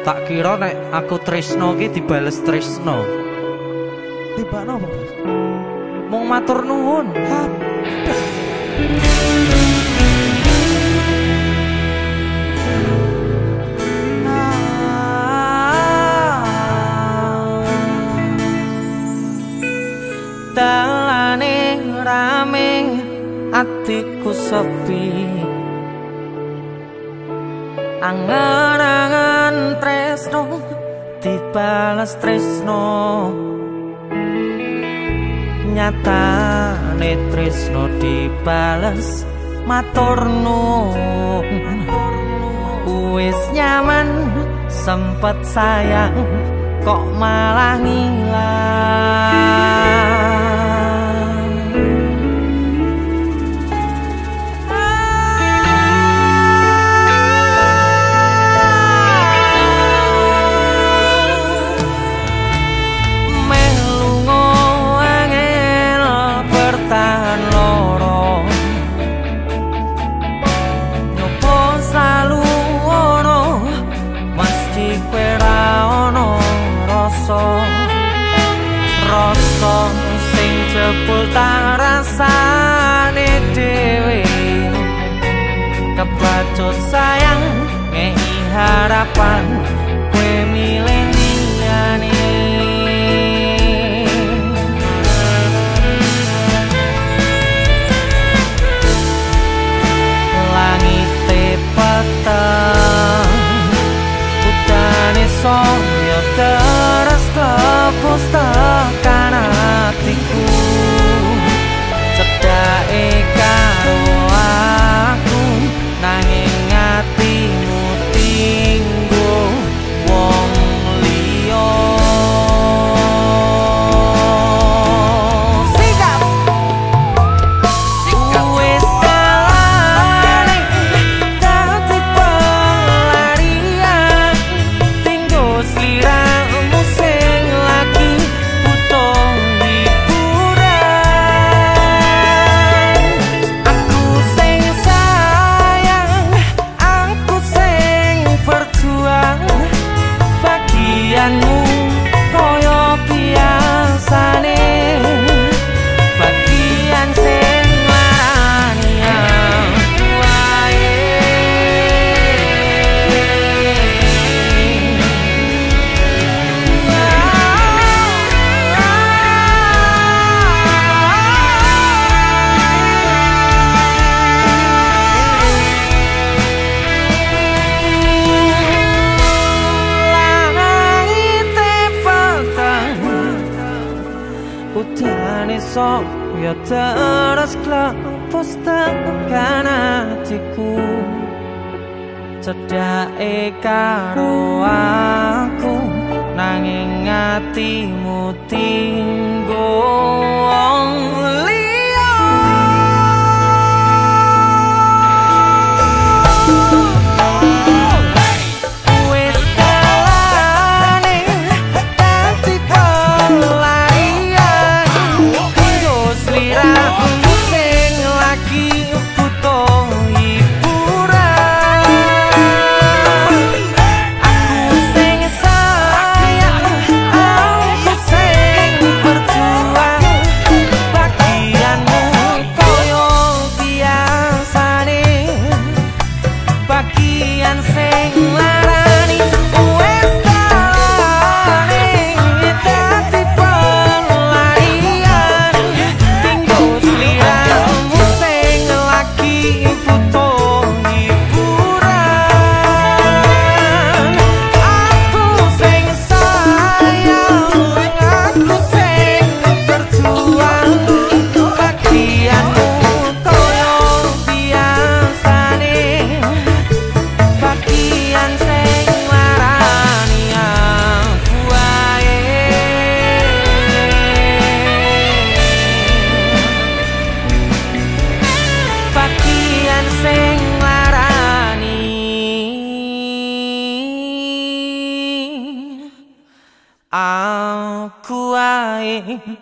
Tak kira nek aku tresno ki dibales tresno. Tibakno apa, Bos? Mung matur nuwun. Dalane rame atiku sepi Angan-angan tresno dibalas tresno. Nyatane tresno dibalas maturnu Wis nyaman sempet sayang kok malah ngilang rasa Rasa sing jebul tak rasane dhewe. Kebacut sayang ngei harapan costa Sok ya terus klepus tekan hatiku Cedake karo aku Nanging hatimu tinggo everything lasts. I'll cry.